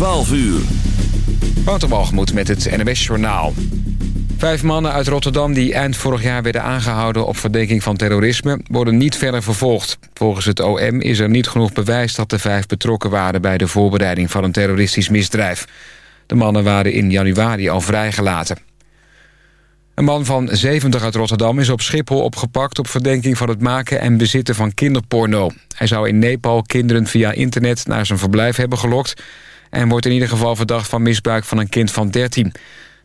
12 uur. Wouter met het NWS Journaal. Vijf mannen uit Rotterdam die eind vorig jaar werden aangehouden... op verdenking van terrorisme, worden niet verder vervolgd. Volgens het OM is er niet genoeg bewijs dat de vijf betrokken waren... bij de voorbereiding van een terroristisch misdrijf. De mannen waren in januari al vrijgelaten. Een man van 70 uit Rotterdam is op Schiphol opgepakt... op verdenking van het maken en bezitten van kinderporno. Hij zou in Nepal kinderen via internet naar zijn verblijf hebben gelokt... en wordt in ieder geval verdacht van misbruik van een kind van 13.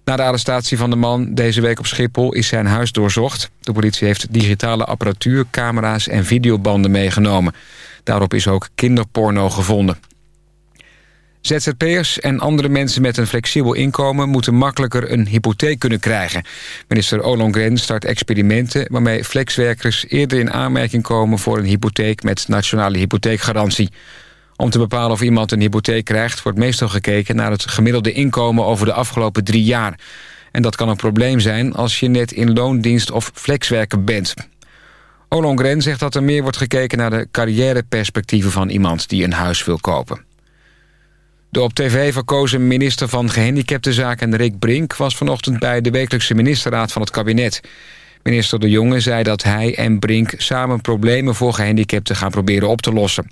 Na de arrestatie van de man deze week op Schiphol is zijn huis doorzocht. De politie heeft digitale apparatuur, camera's en videobanden meegenomen. Daarop is ook kinderporno gevonden. ZZP'ers en andere mensen met een flexibel inkomen... moeten makkelijker een hypotheek kunnen krijgen. Minister Ollongren start experimenten... waarmee flexwerkers eerder in aanmerking komen... voor een hypotheek met nationale hypotheekgarantie. Om te bepalen of iemand een hypotheek krijgt... wordt meestal gekeken naar het gemiddelde inkomen... over de afgelopen drie jaar. En dat kan een probleem zijn als je net in loondienst of flexwerker bent. Ollongren zegt dat er meer wordt gekeken naar de carrièreperspectieven van iemand die een huis wil kopen. De op tv verkozen minister van Gehandicaptenzaken Rick Brink... was vanochtend bij de wekelijkse ministerraad van het kabinet. Minister De Jonge zei dat hij en Brink samen problemen voor gehandicapten gaan proberen op te lossen.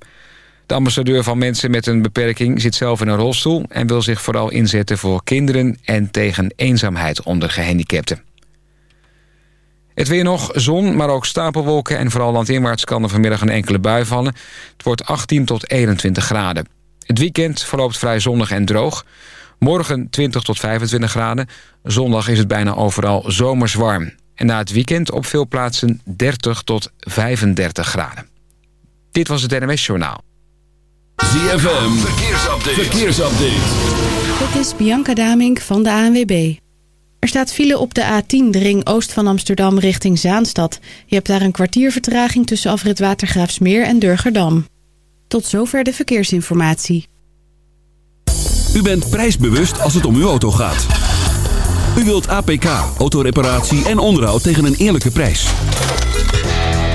De ambassadeur van mensen met een beperking zit zelf in een rolstoel... en wil zich vooral inzetten voor kinderen en tegen eenzaamheid onder gehandicapten. Het weer nog, zon, maar ook stapelwolken... en vooral landinwaarts kan er vanmiddag een enkele bui vallen. Het wordt 18 tot 21 graden. Het weekend verloopt vrij zonnig en droog. Morgen 20 tot 25 graden. Zondag is het bijna overal zomers warm. En na het weekend op veel plaatsen 30 tot 35 graden. Dit was het NMS Journaal. ZFM, verkeersupdate. verkeersupdate. Dit is Bianca Damink van de ANWB. Er staat file op de A10, de ring oost van Amsterdam richting Zaanstad. Je hebt daar een kwartier vertraging tussen afrit Watergraafsmeer en Durgerdam. Tot zover de verkeersinformatie. U bent prijsbewust als het om uw auto gaat. U wilt APK, autoreparatie en onderhoud tegen een eerlijke prijs.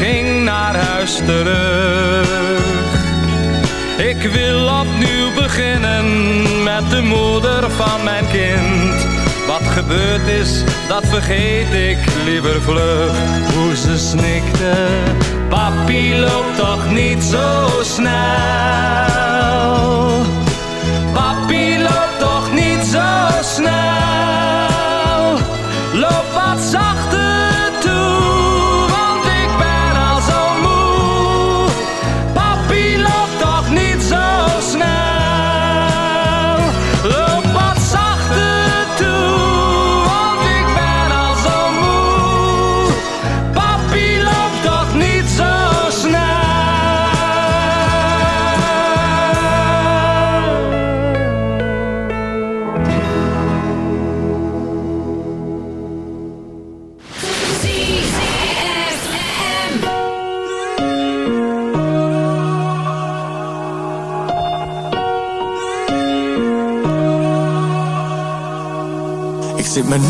Ging naar huis terug. Ik wil opnieuw beginnen met de moeder van mijn kind. Wat gebeurd is, dat vergeet ik liever vlug. Hoe ze snikte, papi loopt toch niet zo snel.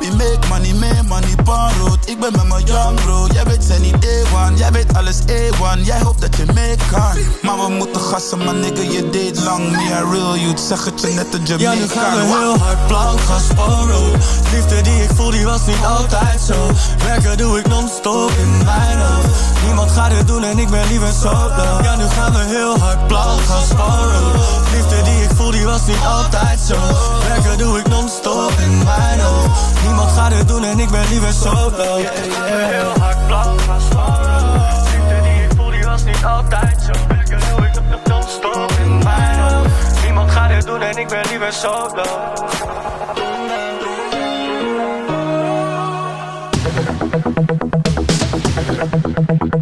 We make money, make money, road. Ik ben met mijn young bro, jij weet zijn niet A1 Jij weet alles A1, jij hoopt dat je mee kan Maar we moeten gassen, maar nigga, je deed lang niet. Real You'd zeg het je net dat je Ja, nu gaan we heel hard blauw gas oro Liefde die ik voel, die was niet altijd zo. Werken doe ik non-stop in mijn hoofd. Niemand gaat het doen en ik ben liever zo solo. Ja, nu gaan we heel hard blauw, gas oro Liefde die ik voel, die was niet altijd zo. Werken doe ik non-stop in mijn hoofd. Niemand gaat het doen en ik ben liever solo. Yeah, yeah. Heel hard plat gaan die ik voel, die was niet altijd zo. Lekker hoe ik de nog stop in mijn hoofd. Niemand gaat het doen en ik ben liever solo. Thank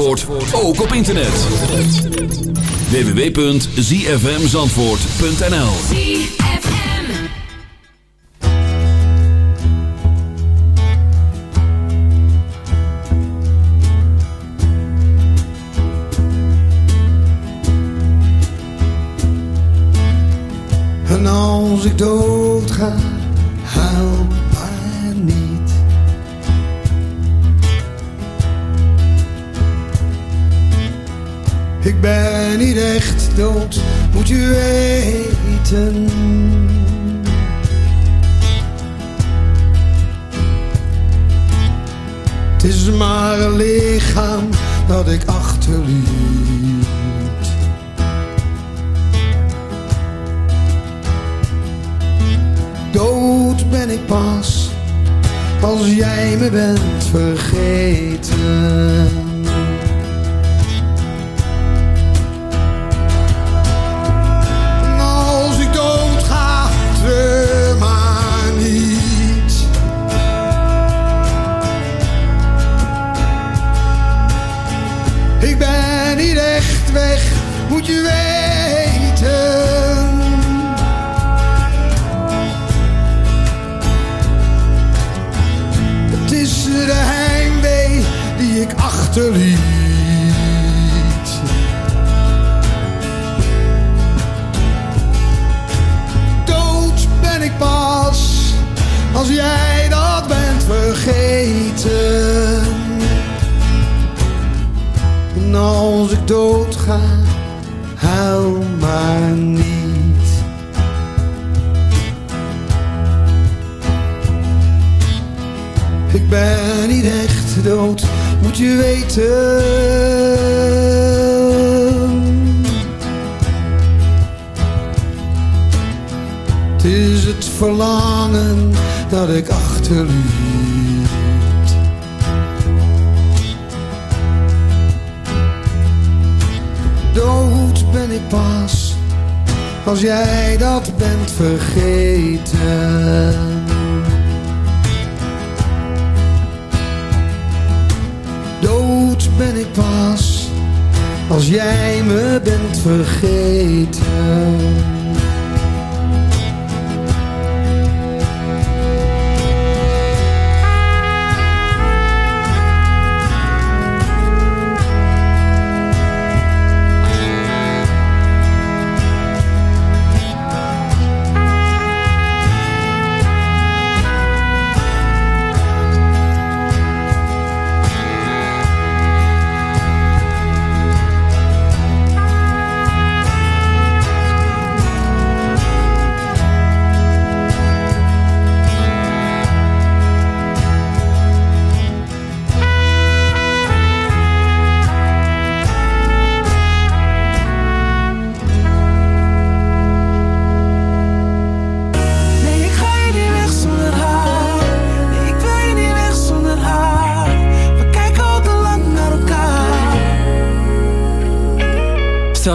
Zandvoort ook op internet. www.zfmzandvoort.nl En als ik dood ga echt dood, moet u weten. Het is maar een lichaam dat ik achterliet. Dood ben ik pas als jij me bent vergeten.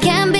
can be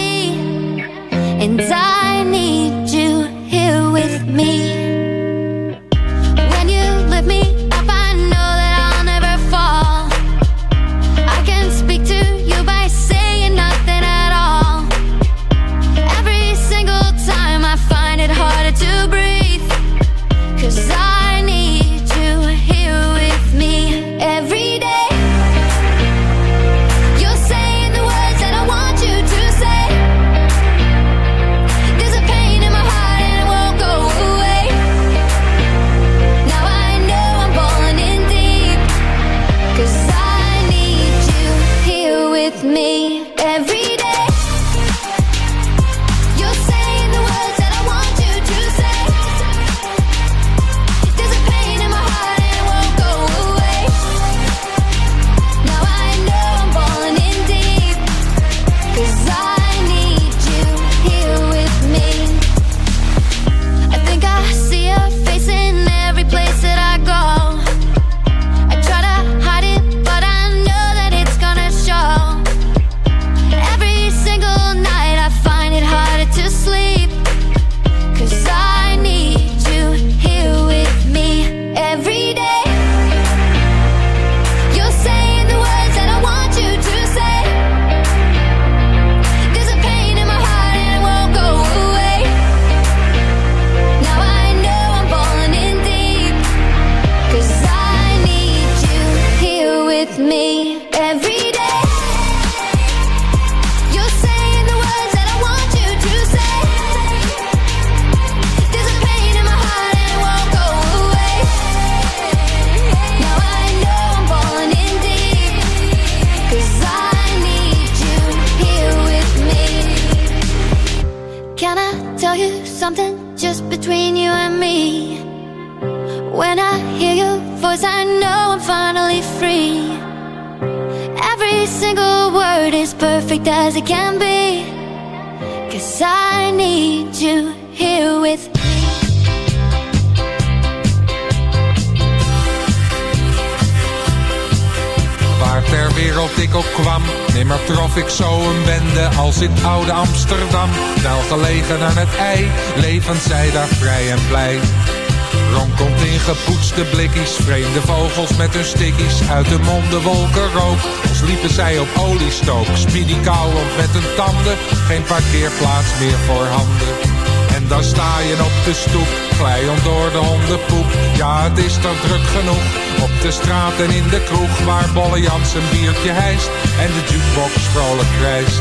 In oude Amsterdam, snel gelegen aan het ei, leven zij daar vrij en blij. Ron komt in gepoetste blikjes, vreemde vogels met hun stickies Uit hun monden wolken rook, als liepen zij op oliestook. Speedy kouwend met hun tanden, geen parkeerplaats meer voor handen. En dan sta je op de stoep, glijend door de hondenpoep. Ja, het is toch druk genoeg, op de straat en in de kroeg. Waar Bolle Jans een biertje hijst en de jukebox vrolijk krijst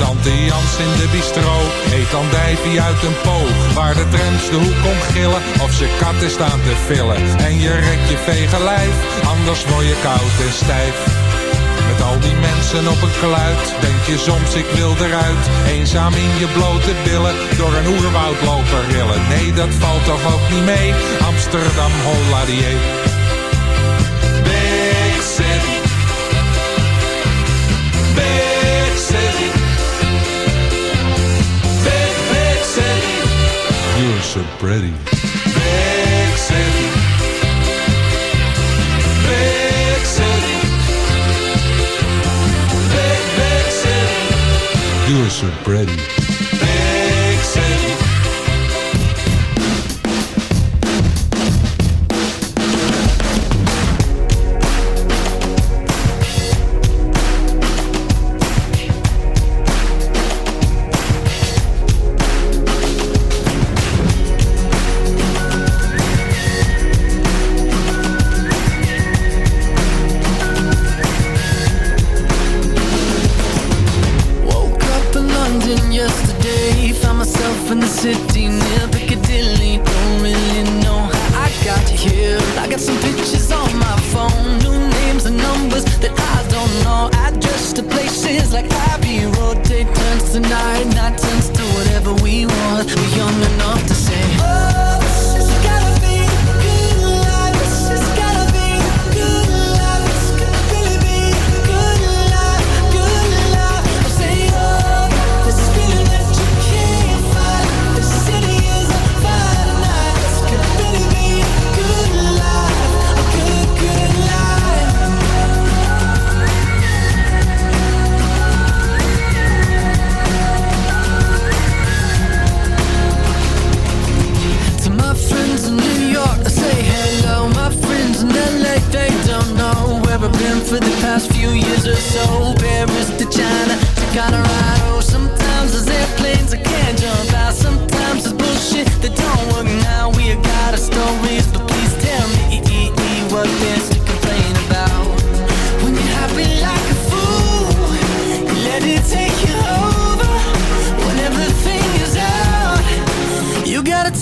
Tante Jans in de bistro eet andijvie uit een poog. Waar de trams de hoek om gillen of ze katten staan te villen. En je rekt je vege lijf, anders word je koud en stijf. Met al die mensen op een kluit, denk je soms ik wil eruit. Eenzaam in je blote billen, door een oerwoud lopen rillen. Nee, dat valt toch ook niet mee, Amsterdam Holladier. Big so pretty. Big city. Big city. Big, big city. You're so pretty.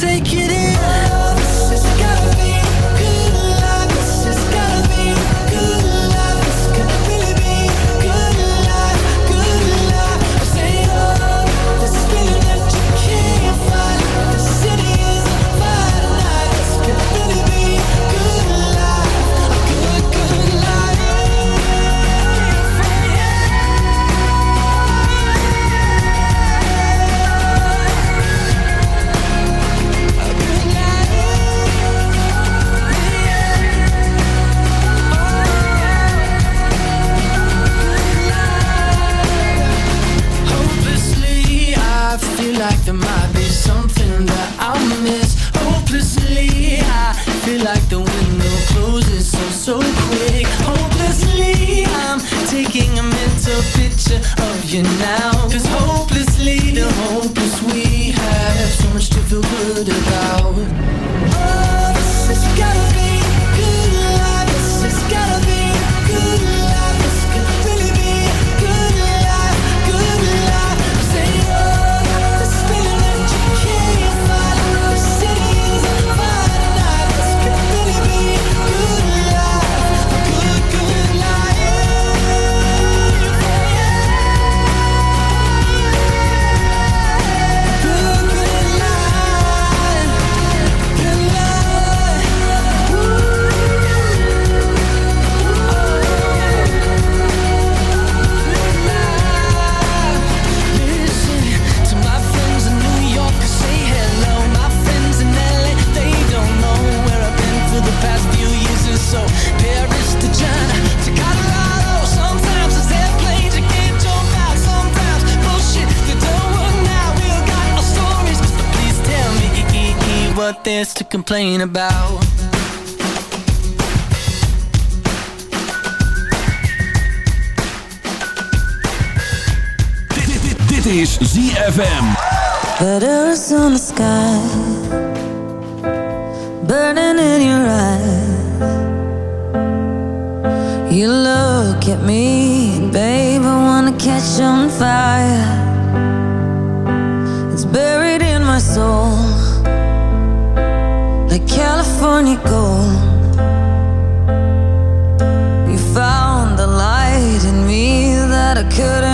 Take it in. This to complain about. Dit is ZFM Letters on the sky Burning in your eyes. You look at me Babe, I wanna catch on fire. It's buried in my soul. couldn't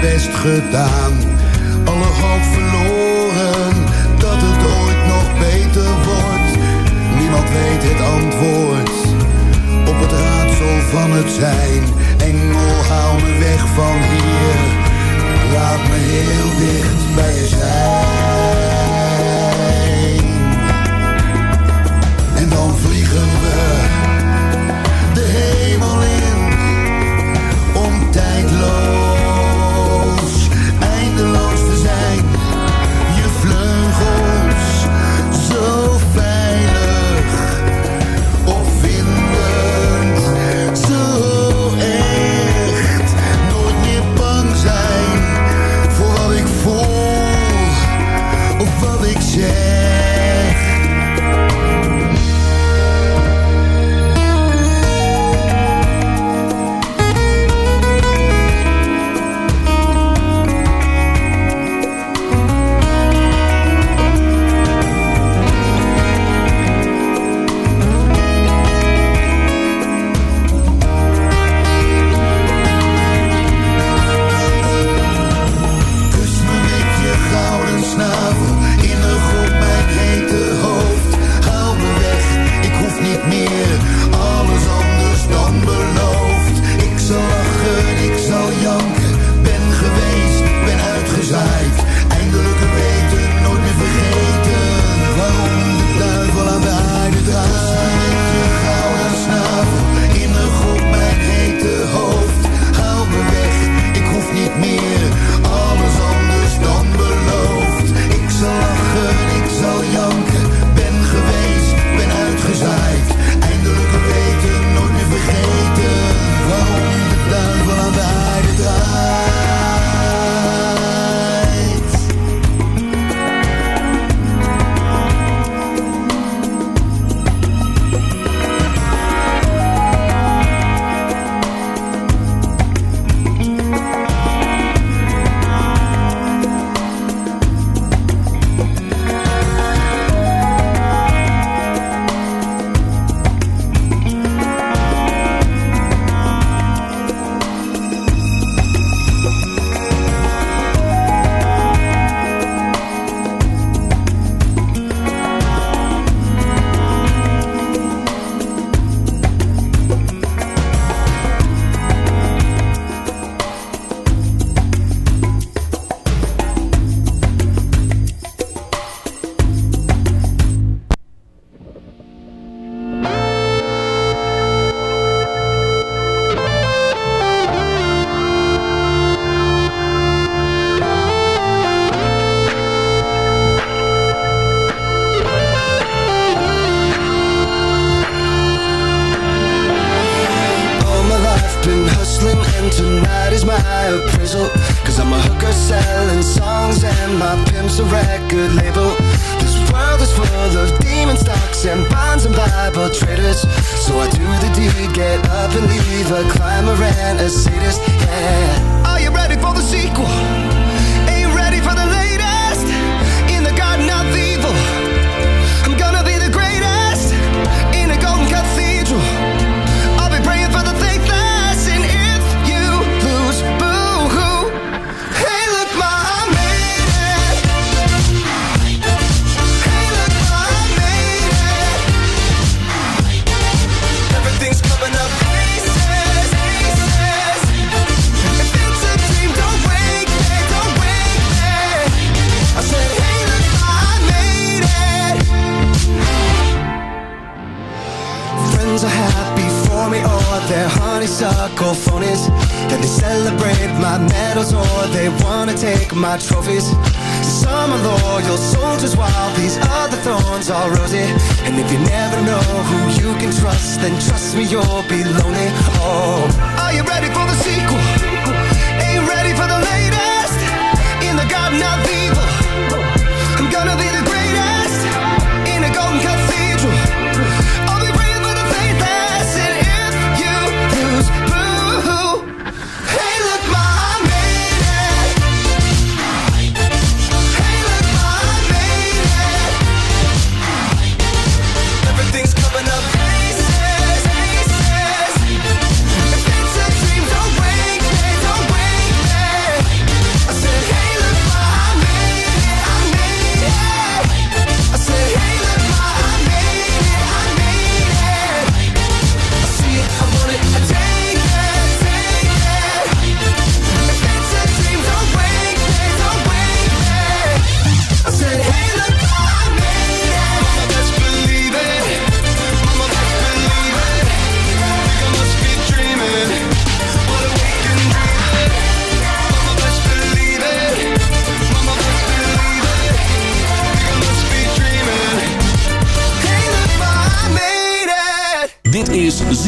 best gedaan. Alle hoop verloren dat het ooit nog beter wordt. Niemand weet het antwoord op het raadsel van het zijn. Engel, haal me weg van hier. Laat me heel dicht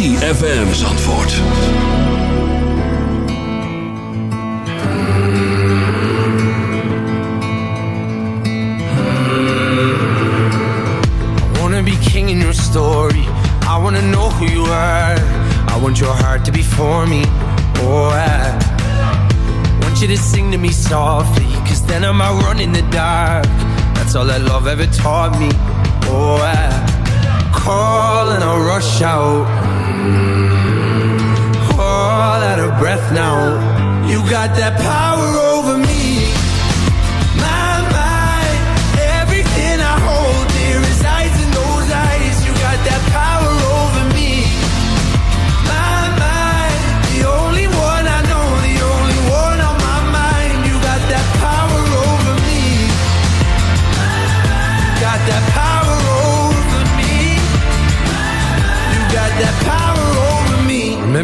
ZFM Zandvoort. I wanna be king in your story. I wanna know who you are. I want your heart to be for me. Oh, I want you to sing to me softly. Cause then I'm out running the dark. That's all that love ever taught me. Oh, I call and I'll rush out all out of breath now. You got that power over me.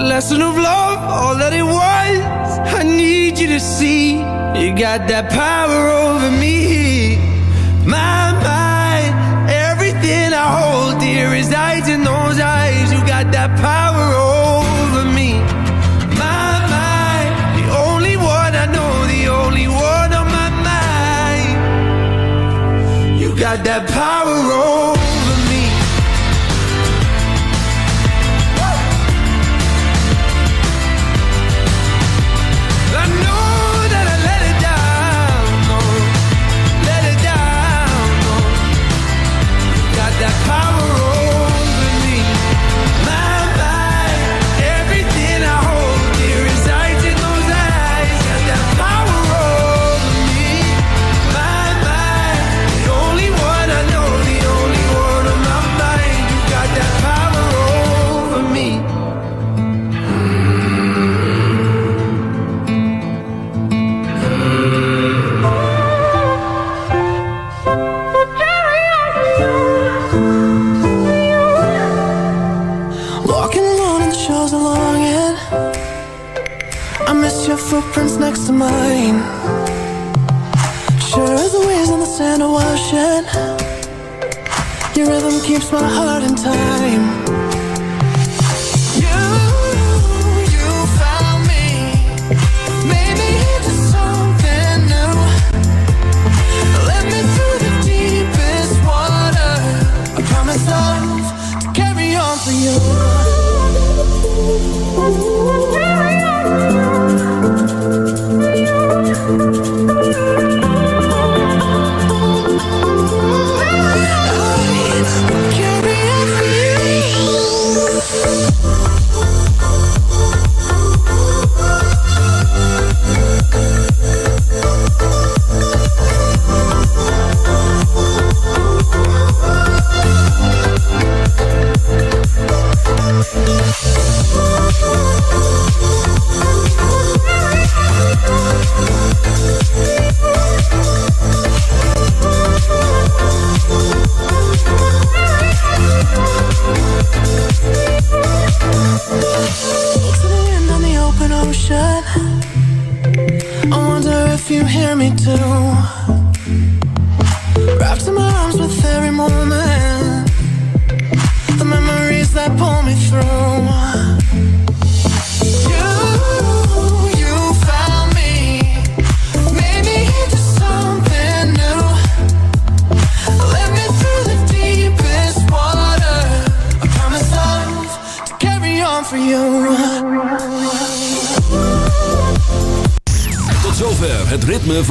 That lesson of love, all that it was. I need you to see. You got that power over me. mine Sure as the waves on the sand are washing Your rhythm keeps my heart in time.